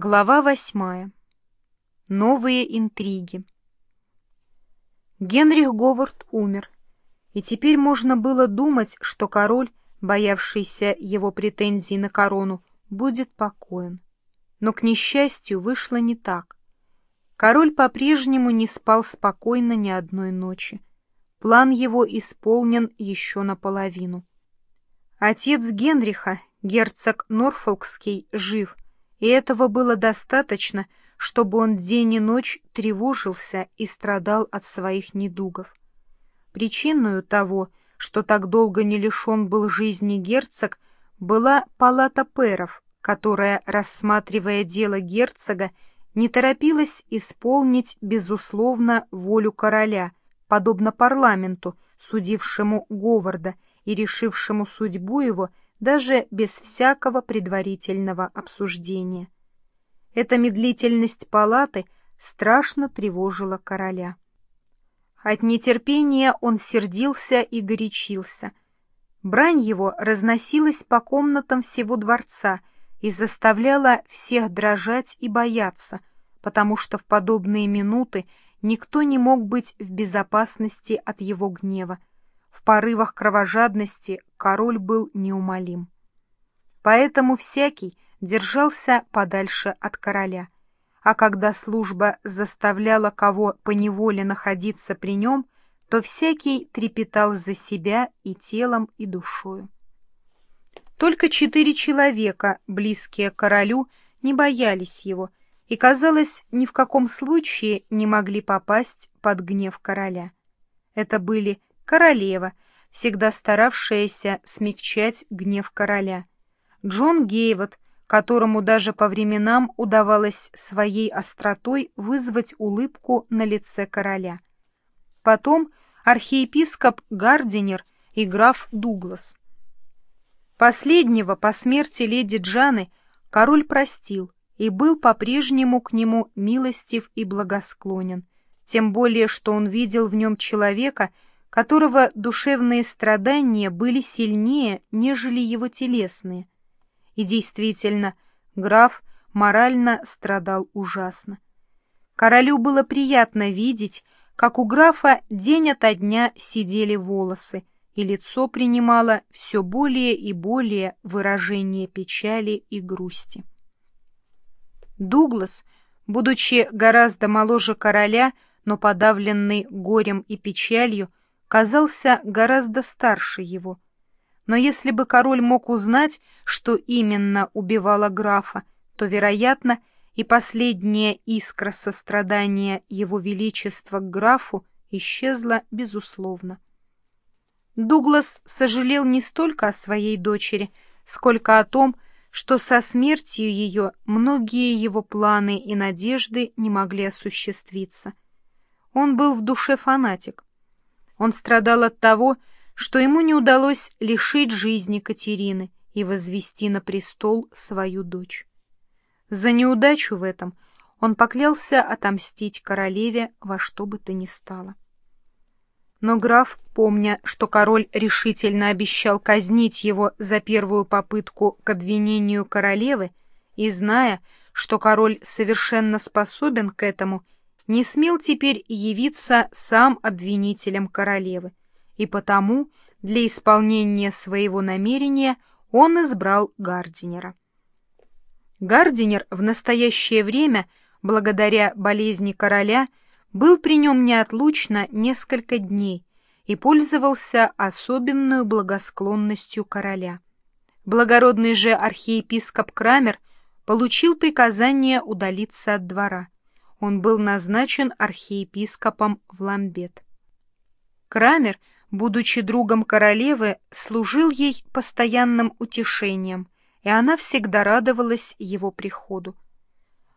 Глава восьмая. Новые интриги. Генрих Говард умер, и теперь можно было думать, что король, боявшийся его претензий на корону, будет покоен. Но, к несчастью, вышло не так. Король по-прежнему не спал спокойно ни одной ночи. План его исполнен еще наполовину. Отец Генриха, герцог Норфолкский, жив — и этого было достаточно, чтобы он день и ночь тревожился и страдал от своих недугов. Причиной того, что так долго не лишен был жизни герцог, была палата перов, которая, рассматривая дело герцога, не торопилась исполнить, безусловно, волю короля, подобно парламенту, судившему Говарда и решившему судьбу его даже без всякого предварительного обсуждения. Эта медлительность палаты страшно тревожила короля. От нетерпения он сердился и горячился. Брань его разносилась по комнатам всего дворца и заставляла всех дрожать и бояться, потому что в подобные минуты никто не мог быть в безопасности от его гнева, порывах кровожадности король был неумолим. Поэтому всякий держался подальше от короля, а когда служба заставляла кого поневоле находиться при нем, то всякий трепетал за себя и телом, и душою. Только четыре человека, близкие к королю, не боялись его и, казалось, ни в каком случае не могли попасть под гнев короля. Это были королева, всегда старавшаяся смягчать гнев короля, Джон Гейвот, которому даже по временам удавалось своей остротой вызвать улыбку на лице короля. Потом архиепископ Гардинер и граф Дуглас. Последнего по смерти леди Джаны король простил и был по-прежнему к нему милостив и благосклонен, тем более что он видел в нем человека, которого душевные страдания были сильнее, нежели его телесные. И действительно, граф морально страдал ужасно. Королю было приятно видеть, как у графа день ото дня сидели волосы, и лицо принимало все более и более выражение печали и грусти. Дуглас, будучи гораздо моложе короля, но подавленный горем и печалью, казался гораздо старше его. Но если бы король мог узнать, что именно убивало графа, то, вероятно, и последняя искра сострадания его величества к графу исчезла безусловно. Дуглас сожалел не столько о своей дочери, сколько о том, что со смертью ее многие его планы и надежды не могли осуществиться. Он был в душе фанатик, он страдал от того, что ему не удалось лишить жизни Катерины и возвести на престол свою дочь. За неудачу в этом он поклялся отомстить королеве во что бы то ни стало. Но граф, помня, что король решительно обещал казнить его за первую попытку к обвинению королевы, и зная, что король совершенно способен к этому, не смел теперь явиться сам обвинителем королевы, и потому для исполнения своего намерения он избрал Гардинера. Гардинер в настоящее время, благодаря болезни короля, был при нем неотлучно несколько дней и пользовался особенную благосклонностью короля. Благородный же архиепископ Крамер получил приказание удалиться от двора он был назначен архиепископом в Ламбет. Крамер, будучи другом королевы, служил ей постоянным утешением, и она всегда радовалась его приходу.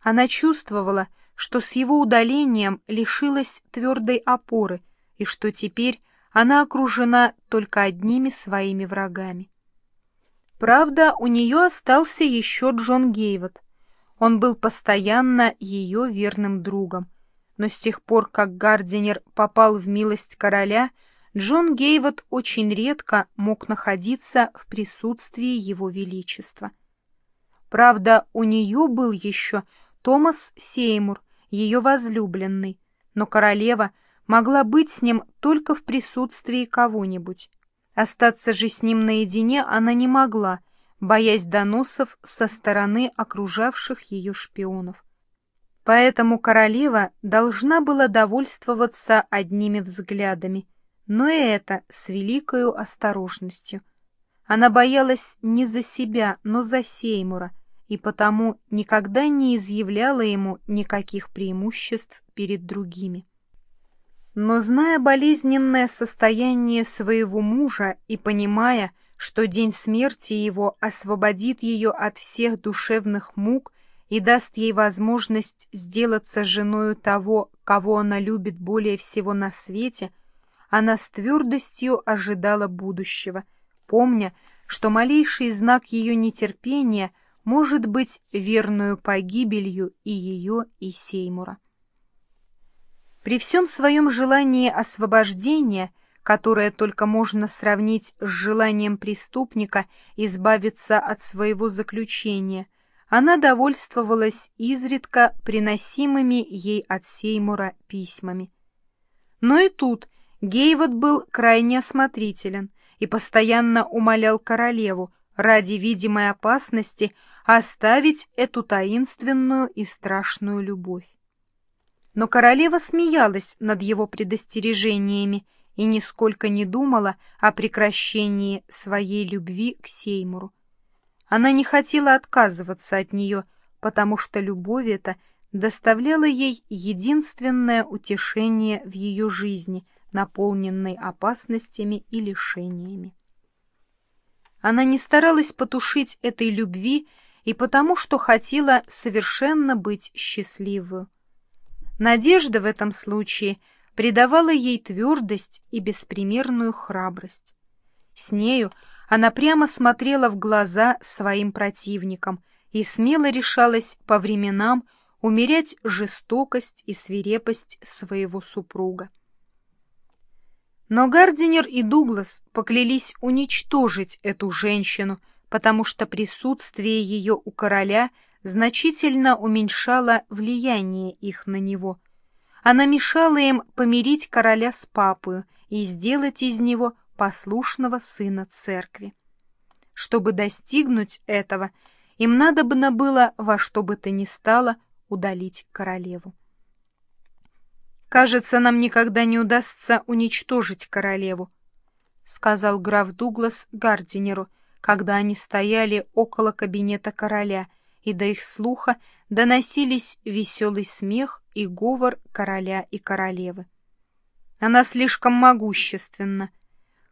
Она чувствовала, что с его удалением лишилась твердой опоры и что теперь она окружена только одними своими врагами. Правда, у нее остался еще Джон Гейвот — он был постоянно ее верным другом. Но с тех пор, как Гардинер попал в милость короля, Джон Гейвот очень редко мог находиться в присутствии его величества. Правда, у нее был еще Томас Сеймур, ее возлюбленный, но королева могла быть с ним только в присутствии кого-нибудь. Остаться же с ним наедине она не могла, боясь доносов со стороны окружавших ее шпионов. Поэтому королева должна была довольствоваться одними взглядами, но и это с великою осторожностью. Она боялась не за себя, но за Сеймура, и потому никогда не изъявляла ему никаких преимуществ перед другими. Но зная болезненное состояние своего мужа и понимая, что день смерти его освободит ее от всех душевных мук и даст ей возможность сделаться женою того, кого она любит более всего на свете, она с твердостью ожидала будущего, помня, что малейший знак ее нетерпения может быть верную погибелью и ее, и Сеймура. При всем своем желании освобождения, которое только можно сравнить с желанием преступника избавиться от своего заключения – она довольствовалась изредка приносимыми ей от Сеймура письмами. Но и тут Гейвот был крайне осмотрителен и постоянно умолял королеву ради видимой опасности оставить эту таинственную и страшную любовь. Но королева смеялась над его предостережениями и нисколько не думала о прекращении своей любви к Сеймуру. Она не хотела отказываться от нее, потому что любовь эта доставляла ей единственное утешение в ее жизни, наполненной опасностями и лишениями. Она не старалась потушить этой любви и потому, что хотела совершенно быть счастливой. Надежда в этом случае придавала ей твердость и беспримерную храбрость. С нею она прямо смотрела в глаза своим противникам и смело решалась по временам умерять жестокость и свирепость своего супруга. Но Гардинер и Дуглас поклялись уничтожить эту женщину, потому что присутствие ее у короля значительно уменьшало влияние их на него. Она мешала им помирить короля с папою и сделать из него послушного сына церкви. Чтобы достигнуть этого, им надобно было во что бы то ни стало удалить королеву. «Кажется, нам никогда не удастся уничтожить королеву», — сказал граф Дуглас Гардинеру, когда они стояли около кабинета короля, и до их слуха доносились веселый смех и говор короля и королевы. «Она слишком могущественна,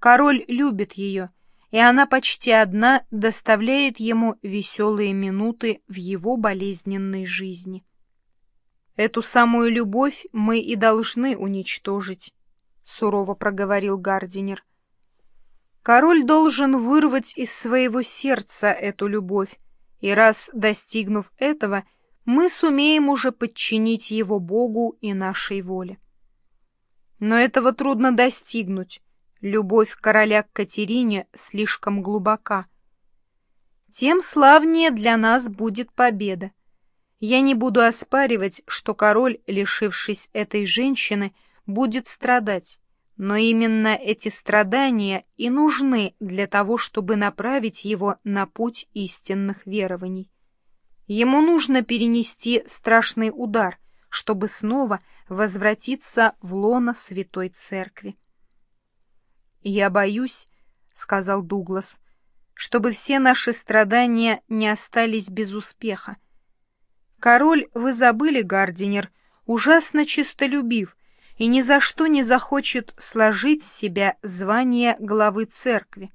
Король любит ее, и она почти одна доставляет ему веселые минуты в его болезненной жизни. Эту самую любовь мы и должны уничтожить, — сурово проговорил Гардинер. Король должен вырвать из своего сердца эту любовь, и раз достигнув этого, мы сумеем уже подчинить его Богу и нашей воле. Но этого трудно достигнуть, Любовь короля к Катерине слишком глубока. Тем славнее для нас будет победа. Я не буду оспаривать, что король, лишившись этой женщины, будет страдать, но именно эти страдания и нужны для того, чтобы направить его на путь истинных верований. Ему нужно перенести страшный удар, чтобы снова возвратиться в лоно Святой Церкви. «Я боюсь», — сказал Дуглас, — «чтобы все наши страдания не остались без успеха. Король, вы забыли, Гардинер, ужасно чистолюбив и ни за что не захочет сложить с себя звание главы церкви.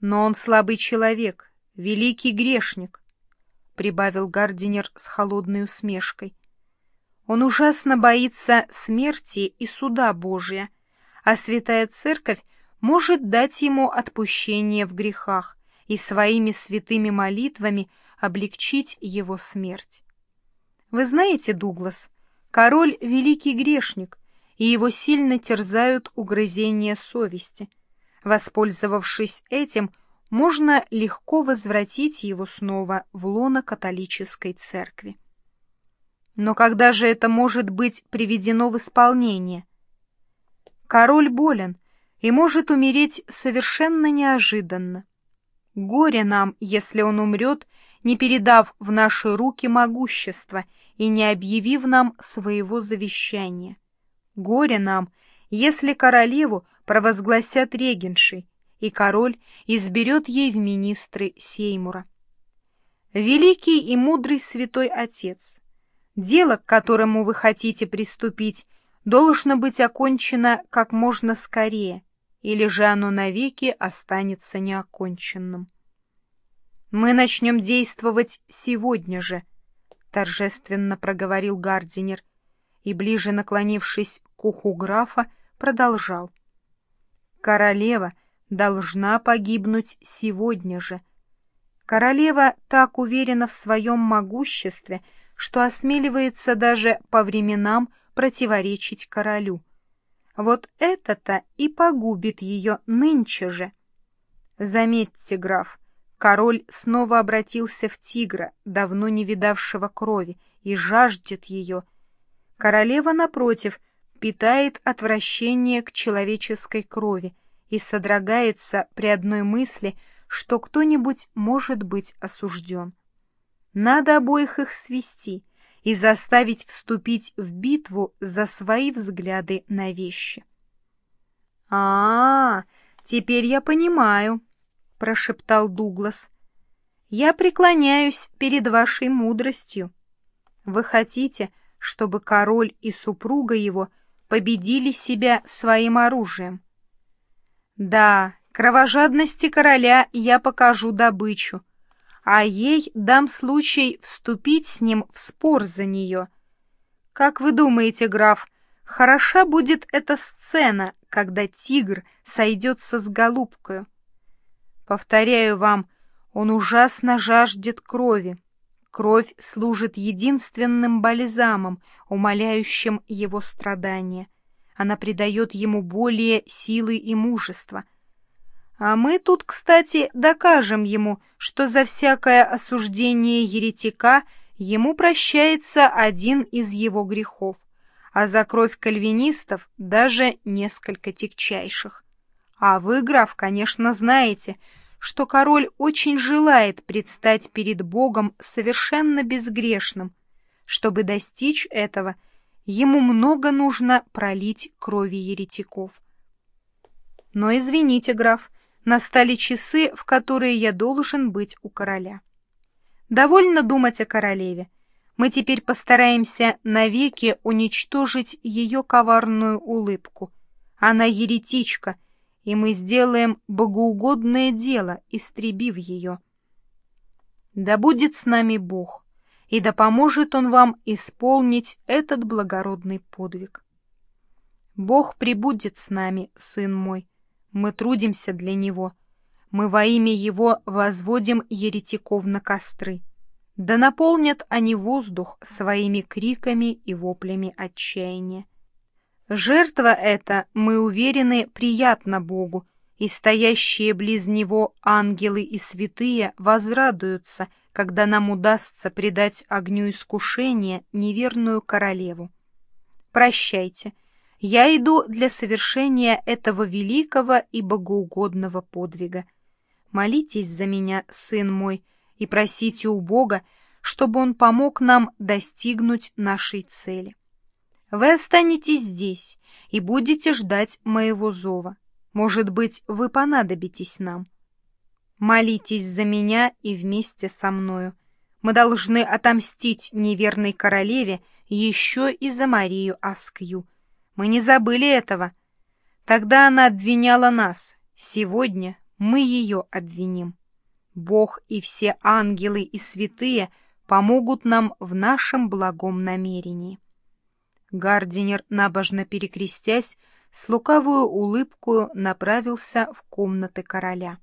Но он слабый человек, великий грешник», — прибавил Гардинер с холодной усмешкой. «Он ужасно боится смерти и суда Божия» а Святая Церковь может дать ему отпущение в грехах и своими святыми молитвами облегчить его смерть. Вы знаете, Дуглас, король — великий грешник, и его сильно терзают угрызения совести. Воспользовавшись этим, можно легко возвратить его снова в лоно католической церкви. Но когда же это может быть приведено в исполнение? Король болен и может умереть совершенно неожиданно. Горе нам, если он умрет, не передав в наши руки могущество и не объявив нам своего завещания. Горе нам, если королеву провозгласят регеншей, и король изберет ей в министры Сеймура. Великий и мудрый святой отец, дело, к которому вы хотите приступить, должно быть окончено как можно скорее, или же оно навеки останется неоконченным. Мы начнем действовать сегодня же, — торжественно проговорил Гардинер, и, ближе наклонившись к уху графа, продолжал. Королева должна погибнуть сегодня же. Королева так уверена в своем могуществе, что осмеливается даже по временам противоречить королю. Вот это-то и погубит ее нынче же. Заметьте, граф, король снова обратился в тигра, давно не видавшего крови, и жаждет ее. Королева, напротив, питает отвращение к человеческой крови и содрогается при одной мысли, что кто-нибудь может быть осужден. Надо обоих их свести и заставить вступить в битву за свои взгляды на вещи. — А, -а теперь я понимаю, — прошептал Дуглас. — Я преклоняюсь перед вашей мудростью. Вы хотите, чтобы король и супруга его победили себя своим оружием. Да, кровожадности короля я покажу добычу, а ей дам случай вступить с ним в спор за нее. Как вы думаете, граф, хороша будет эта сцена, когда тигр сойдется с голубкою? Повторяю вам, он ужасно жаждет крови. Кровь служит единственным бальзамом, умаляющим его страдания. Она придает ему более силы и мужества — а мы тут, кстати, докажем ему, что за всякое осуждение еретика ему прощается один из его грехов, а за кровь кальвинистов даже несколько тягчайших. А вы, граф, конечно, знаете, что король очень желает предстать перед Богом совершенно безгрешным. Чтобы достичь этого, ему много нужно пролить крови еретиков. Но извините, граф, Настали часы, в которые я должен быть у короля. Довольно думать о королеве. Мы теперь постараемся навеки уничтожить ее коварную улыбку. Она еретичка, и мы сделаем богоугодное дело, истребив ее. Да будет с нами Бог, и да поможет Он вам исполнить этот благородный подвиг. Бог прибудет с нами, сын мой, мы трудимся для него. Мы во имя его возводим еретиков на костры. Да наполнят они воздух своими криками и воплями отчаяния. Жертва эта, мы уверены, приятна Богу, и стоящие близ Него ангелы и святые возрадуются, когда нам удастся предать огню искушения неверную королеву. Прощайте, я иду для совершения этого великого и богоугодного подвига. Молитесь за меня, сын мой, и просите у Бога, чтобы Он помог нам достигнуть нашей цели. Вы останетесь здесь и будете ждать моего зова. Может быть, вы понадобитесь нам. Молитесь за меня и вместе со мною. Мы должны отомстить неверной королеве еще и за Марию Аскью, мы не забыли этого. Тогда она обвиняла нас. Сегодня мы ее обвиним. Бог и все ангелы и святые помогут нам в нашем благом намерении. Гардинер, набожно перекрестясь, с лукавую улыбкою направился в комнаты короля.